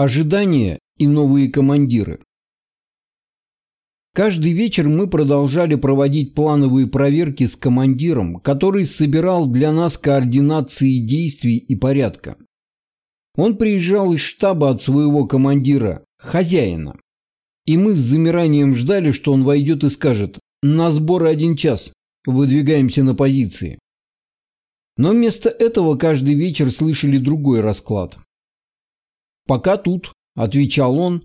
Ожидания и новые командиры. Каждый вечер мы продолжали проводить плановые проверки с командиром, который собирал для нас координации действий и порядка. Он приезжал из штаба от своего командира, хозяина. И мы с замиранием ждали, что он войдет и скажет «На сборы один час, выдвигаемся на позиции». Но вместо этого каждый вечер слышали другой расклад. «Пока тут», – отвечал он,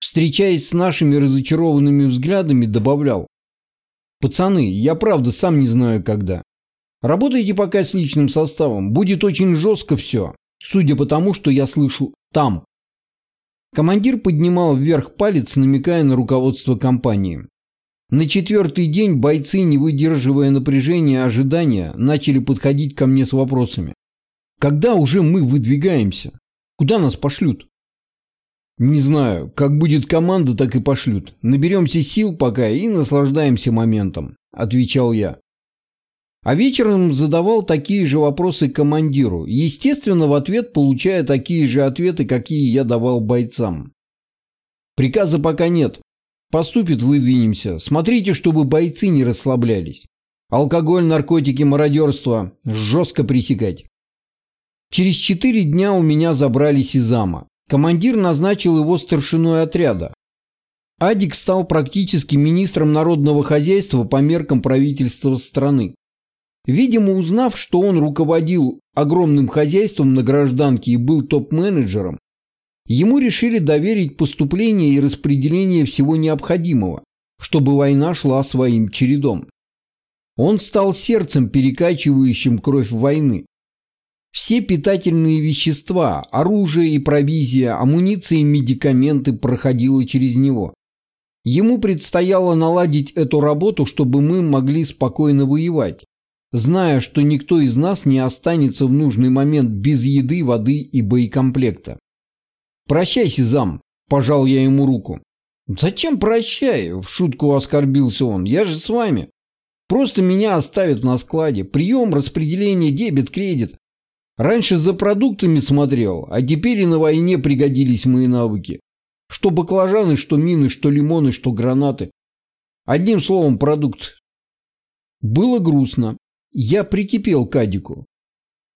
встречаясь с нашими разочарованными взглядами, добавлял. «Пацаны, я правда сам не знаю когда. Работайте пока с личным составом, будет очень жестко все, судя по тому, что я слышу там». Командир поднимал вверх палец, намекая на руководство компании. На четвертый день бойцы, не выдерживая напряжения и ожидания, начали подходить ко мне с вопросами. «Когда уже мы выдвигаемся? Куда нас пошлют? Не знаю, как будет команда, так и пошлют. Наберемся сил пока и наслаждаемся моментом, отвечал я. А вечером задавал такие же вопросы командиру, естественно, в ответ получая такие же ответы, какие я давал бойцам. Приказа пока нет. Поступит, выдвинемся. Смотрите, чтобы бойцы не расслаблялись. Алкоголь, наркотики, мародерство жестко пресекать. Через четыре дня у меня забрали Сизама. Командир назначил его старшиной отряда. Адик стал практически министром народного хозяйства по меркам правительства страны. Видимо, узнав, что он руководил огромным хозяйством на гражданке и был топ-менеджером, ему решили доверить поступление и распределение всего необходимого, чтобы война шла своим чередом. Он стал сердцем, перекачивающим кровь войны. Все питательные вещества, оружие и провизия, амуниция и медикаменты проходило через него. Ему предстояло наладить эту работу, чтобы мы могли спокойно воевать, зная, что никто из нас не останется в нужный момент без еды, воды и боекомплекта. «Прощайся, зам», – пожал я ему руку. «Зачем прощай?» – в шутку оскорбился он. «Я же с вами. Просто меня оставят на складе. Прием, распределение, дебет, кредит. Раньше за продуктами смотрел, а теперь и на войне пригодились мои навыки. Что баклажаны, что мины, что лимоны, что гранаты. Одним словом, продукт. Было грустно. Я прикипел к Адику.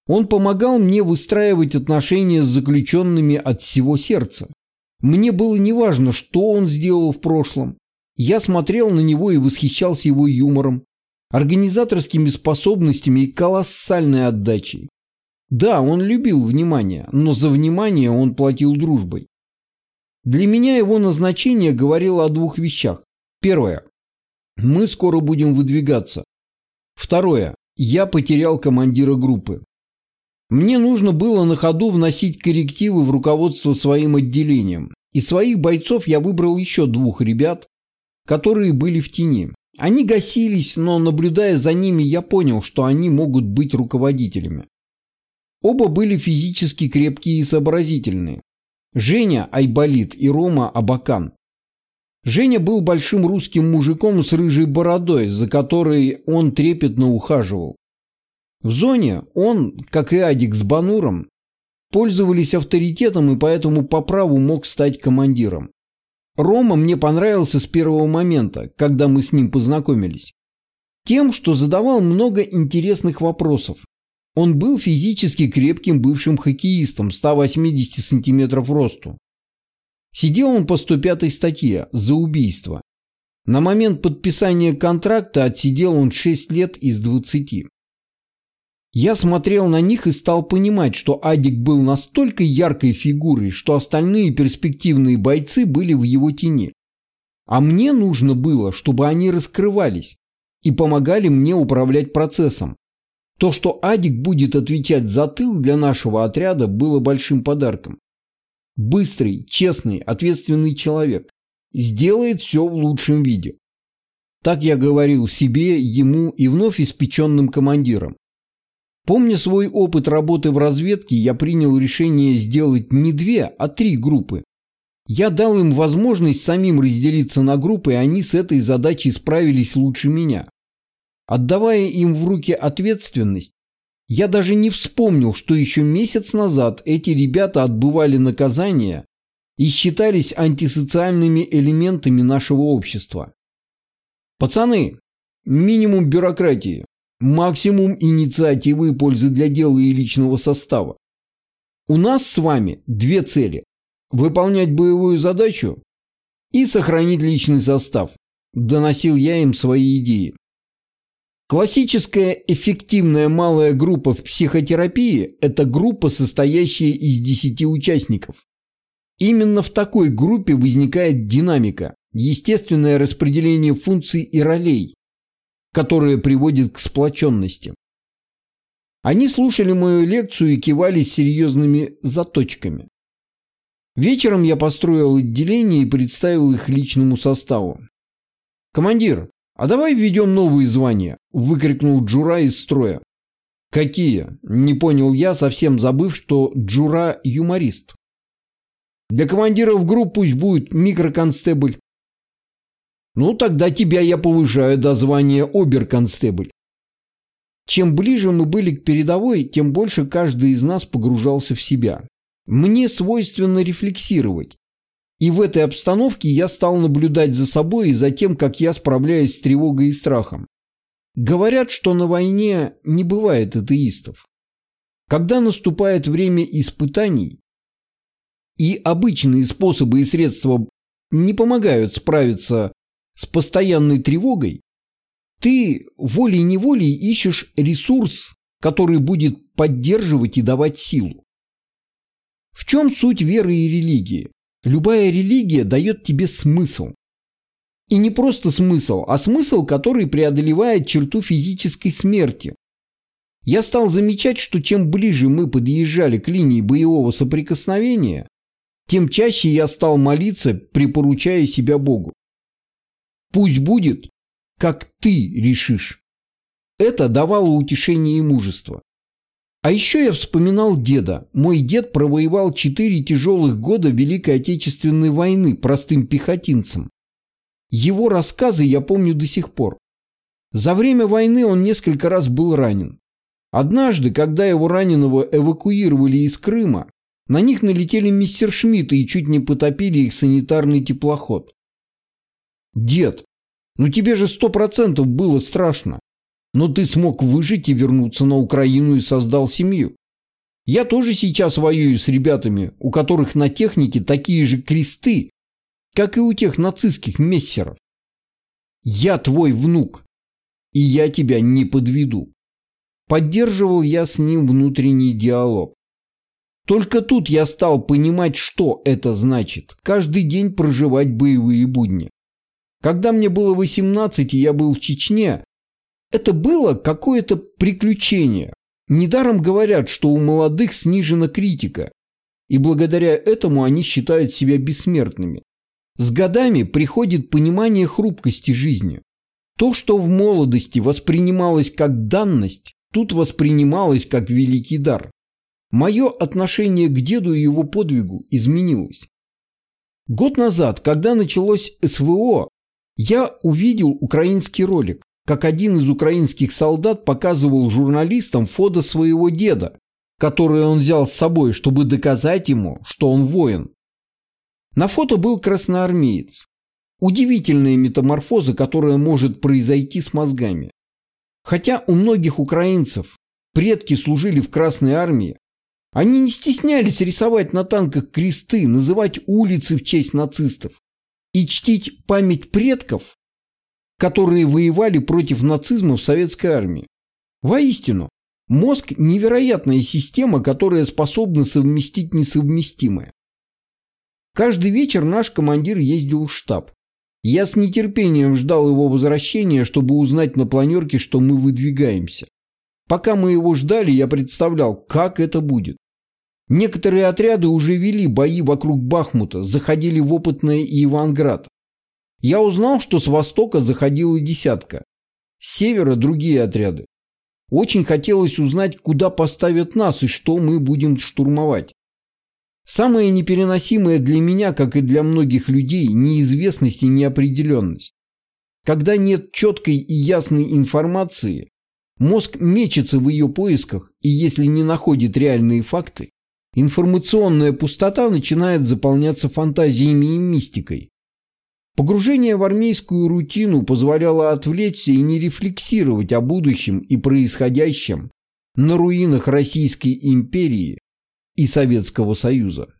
Он помогал мне выстраивать отношения с заключенными от всего сердца. Мне было неважно, что он сделал в прошлом. Я смотрел на него и восхищался его юмором, организаторскими способностями и колоссальной отдачей. Да, он любил внимание, но за внимание он платил дружбой. Для меня его назначение говорило о двух вещах. Первое. Мы скоро будем выдвигаться. Второе. Я потерял командира группы. Мне нужно было на ходу вносить коррективы в руководство своим отделением. Из своих бойцов я выбрал еще двух ребят, которые были в тени. Они гасились, но наблюдая за ними, я понял, что они могут быть руководителями. Оба были физически крепкие и сообразительные. Женя Айболит и Рома Абакан. Женя был большим русским мужиком с рыжей бородой, за которой он трепетно ухаживал. В зоне он, как и Адик с Бануром, пользовались авторитетом и поэтому по праву мог стать командиром. Рома мне понравился с первого момента, когда мы с ним познакомились. Тем, что задавал много интересных вопросов. Он был физически крепким бывшим хоккеистом 180 сантиметров росту. Сидел он по 105 статье за убийство. На момент подписания контракта отсидел он 6 лет из 20. Я смотрел на них и стал понимать, что Адик был настолько яркой фигурой, что остальные перспективные бойцы были в его тени. А мне нужно было, чтобы они раскрывались и помогали мне управлять процессом. То, что Адик будет отвечать за тыл для нашего отряда, было большим подарком. Быстрый, честный, ответственный человек. Сделает все в лучшем виде. Так я говорил себе, ему и вновь испеченным командирам. Помня свой опыт работы в разведке, я принял решение сделать не две, а три группы. Я дал им возможность самим разделиться на группы, и они с этой задачей справились лучше меня. Отдавая им в руки ответственность, я даже не вспомнил, что еще месяц назад эти ребята отбывали наказание и считались антисоциальными элементами нашего общества. Пацаны, минимум бюрократии, максимум инициативы и пользы для дела и личного состава. У нас с вами две цели – выполнять боевую задачу и сохранить личный состав. Доносил я им свои идеи. Классическая эффективная малая группа в психотерапии – это группа, состоящая из 10 участников. Именно в такой группе возникает динамика, естественное распределение функций и ролей, которое приводит к сплоченности. Они слушали мою лекцию и кивали серьезными заточками. Вечером я построил отделение и представил их личному составу. «Командир, а давай введем новые звания», – выкрикнул Джура из строя. «Какие?» – не понял я, совсем забыв, что Джура – юморист. «Для командиров групп пусть будет микроконстебль». «Ну, тогда тебя я повышаю до звания оберконстебль». Чем ближе мы были к передовой, тем больше каждый из нас погружался в себя. Мне свойственно рефлексировать. И в этой обстановке я стал наблюдать за собой и за тем, как я справляюсь с тревогой и страхом. Говорят, что на войне не бывает атеистов. Когда наступает время испытаний, и обычные способы и средства не помогают справиться с постоянной тревогой, ты волей-неволей ищешь ресурс, который будет поддерживать и давать силу. В чем суть веры и религии? Любая религия дает тебе смысл. И не просто смысл, а смысл, который преодолевает черту физической смерти. Я стал замечать, что чем ближе мы подъезжали к линии боевого соприкосновения, тем чаще я стал молиться, припоручая себя Богу. Пусть будет, как ты решишь. Это давало утешение и мужество. А еще я вспоминал деда. Мой дед провоевал четыре тяжелых года Великой Отечественной войны простым пехотинцем. Его рассказы я помню до сих пор. За время войны он несколько раз был ранен. Однажды, когда его раненого эвакуировали из Крыма, на них налетели мистер Шмидт и чуть не потопили их санитарный теплоход. «Дед, ну тебе же сто процентов было страшно. Но ты смог выжить и вернуться на Украину и создал семью. Я тоже сейчас воюю с ребятами, у которых на технике такие же кресты, как и у тех нацистских мессеров. Я твой внук, и я тебя не подведу. Поддерживал я с ним внутренний диалог. Только тут я стал понимать, что это значит – каждый день проживать боевые будни. Когда мне было 18 и я был в Чечне, это было какое-то приключение. Недаром говорят, что у молодых снижена критика, и благодаря этому они считают себя бессмертными. С годами приходит понимание хрупкости жизни. То, что в молодости воспринималось как данность, тут воспринималось как великий дар. Мое отношение к деду и его подвигу изменилось. Год назад, когда началось СВО, я увидел украинский ролик как один из украинских солдат показывал журналистам фото своего деда, которое он взял с собой, чтобы доказать ему, что он воин. На фото был красноармеец. Удивительная метаморфоза, которая может произойти с мозгами. Хотя у многих украинцев предки служили в Красной армии, они не стеснялись рисовать на танках кресты, называть улицы в честь нацистов и чтить память предков которые воевали против нацизма в советской армии. Воистину, мозг – невероятная система, которая способна совместить несовместимое. Каждый вечер наш командир ездил в штаб. Я с нетерпением ждал его возвращения, чтобы узнать на планерке, что мы выдвигаемся. Пока мы его ждали, я представлял, как это будет. Некоторые отряды уже вели бои вокруг Бахмута, заходили в Опытное и Иванград. Я узнал, что с востока заходила десятка, с севера другие отряды. Очень хотелось узнать, куда поставят нас и что мы будем штурмовать. Самое непереносимое для меня, как и для многих людей, неизвестность и неопределенность. Когда нет четкой и ясной информации, мозг мечется в ее поисках, и если не находит реальные факты, информационная пустота начинает заполняться фантазиями и мистикой. Погружение в армейскую рутину позволяло отвлечься и не рефлексировать о будущем и происходящем на руинах Российской империи и Советского Союза.